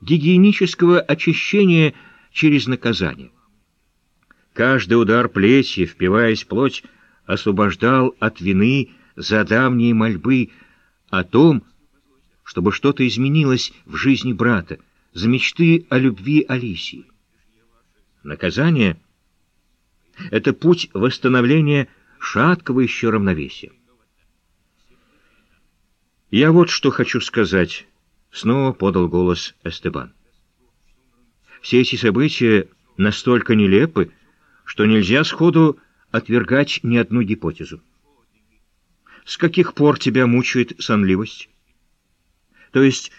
гигиенического очищения через наказание. Каждый удар плетью, впиваясь в плоть, освобождал от вины за давние мольбы о том, чтобы что-то изменилось в жизни брата, за мечты о любви Алисии. Наказание — это путь восстановления шаткого еще равновесия. «Я вот что хочу сказать», — снова подал голос Эстебан. «Все эти события настолько нелепы, что нельзя сходу отвергать ни одну гипотезу. С каких пор тебя мучает сонливость? То есть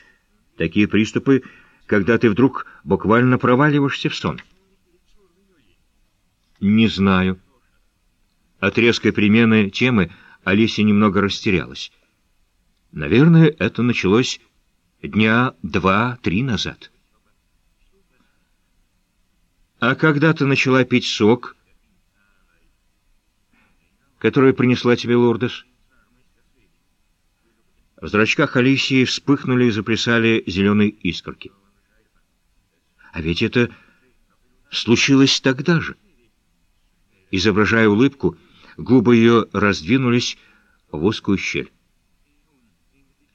такие приступы, когда ты вдруг буквально проваливаешься в сон?» «Не знаю». От резкой перемены темы Алисия немного растерялась. Наверное, это началось дня два-три назад. А когда ты начала пить сок, который принесла тебе Лордес? В зрачках Алисии вспыхнули и заплясали зеленые искорки. А ведь это случилось тогда же. Изображая улыбку, губы ее раздвинулись в узкую щель.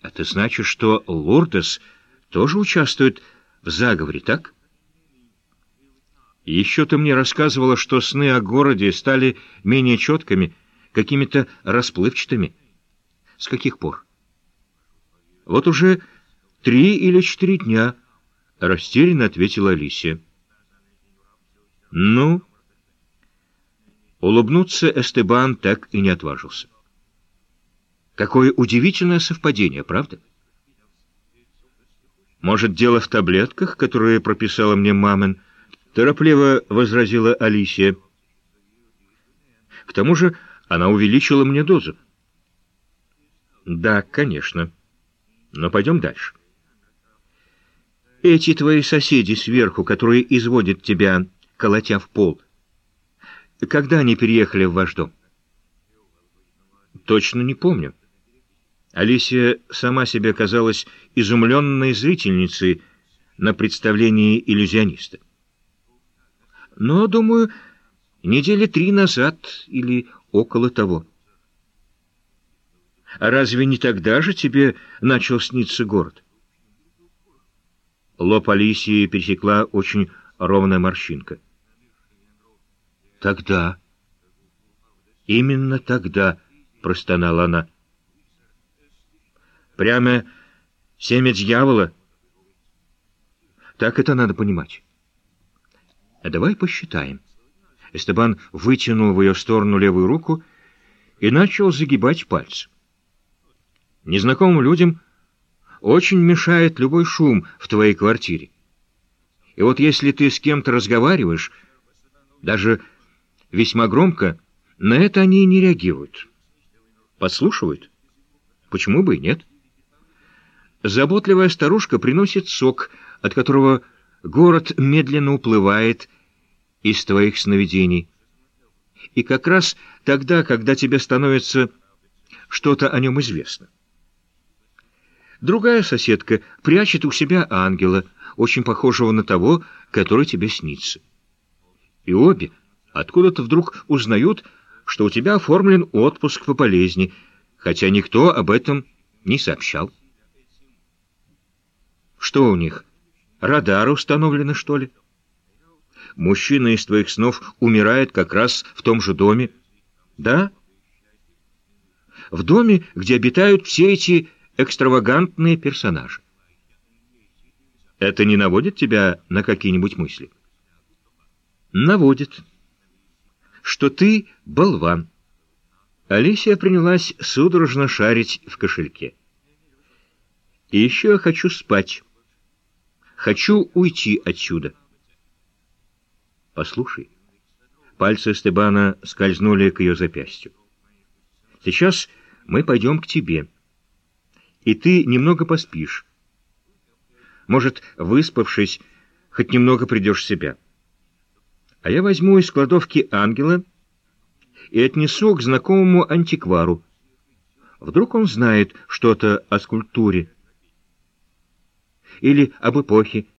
Это значит, что Лордес тоже участвует в заговоре, так? Еще ты мне рассказывала, что сны о городе стали менее четкими, какими-то расплывчатыми. С каких пор? Вот уже три или четыре дня, — растерянно ответила Алисия. Ну... Улыбнуться Эстебан так и не отважился. Какое удивительное совпадение, правда? Может, дело в таблетках, которые прописала мне мамин? Торопливо возразила Алисия. К тому же она увеличила мне дозу. Да, конечно. Но пойдем дальше. Эти твои соседи сверху, которые изводят тебя, колотя в пол, когда они переехали в ваш дом? Точно не помню. Алисия сама себе казалась изумленной зрительницей на представлении иллюзиониста. Но, думаю, недели три назад или около того. А разве не тогда же тебе начал сниться город? Лоб Алисии пересекла очень ровная морщинка. Тогда, именно тогда, простонала она, — Прямо семя дьявола. Так это надо понимать. А давай посчитаем. Эстебан вытянул в ее сторону левую руку и начал загибать пальцы. Незнакомым людям очень мешает любой шум в твоей квартире. И вот если ты с кем-то разговариваешь, даже весьма громко, на это они не реагируют. Подслушивают? Почему бы и нет? Заботливая старушка приносит сок, от которого город медленно уплывает из твоих сновидений. И как раз тогда, когда тебе становится что-то о нем известно. Другая соседка прячет у себя ангела, очень похожего на того, который тебе снится. И обе откуда-то вдруг узнают, что у тебя оформлен отпуск по болезни, хотя никто об этом не сообщал. Что у них? Радары установлены, что ли? Мужчина из твоих снов умирает как раз в том же доме. Да? В доме, где обитают все эти экстравагантные персонажи. Это не наводит тебя на какие-нибудь мысли? Наводит. Что ты болван. Алисия принялась судорожно шарить в кошельке. И еще я хочу спать. Хочу уйти отсюда. Послушай. Пальцы Стебана скользнули к ее запястью. Сейчас мы пойдем к тебе. И ты немного поспишь. Может, выспавшись, хоть немного придешь в себя. А я возьму из кладовки ангела и отнесу к знакомому антиквару. Вдруг он знает что-то о скульптуре или об эпохе,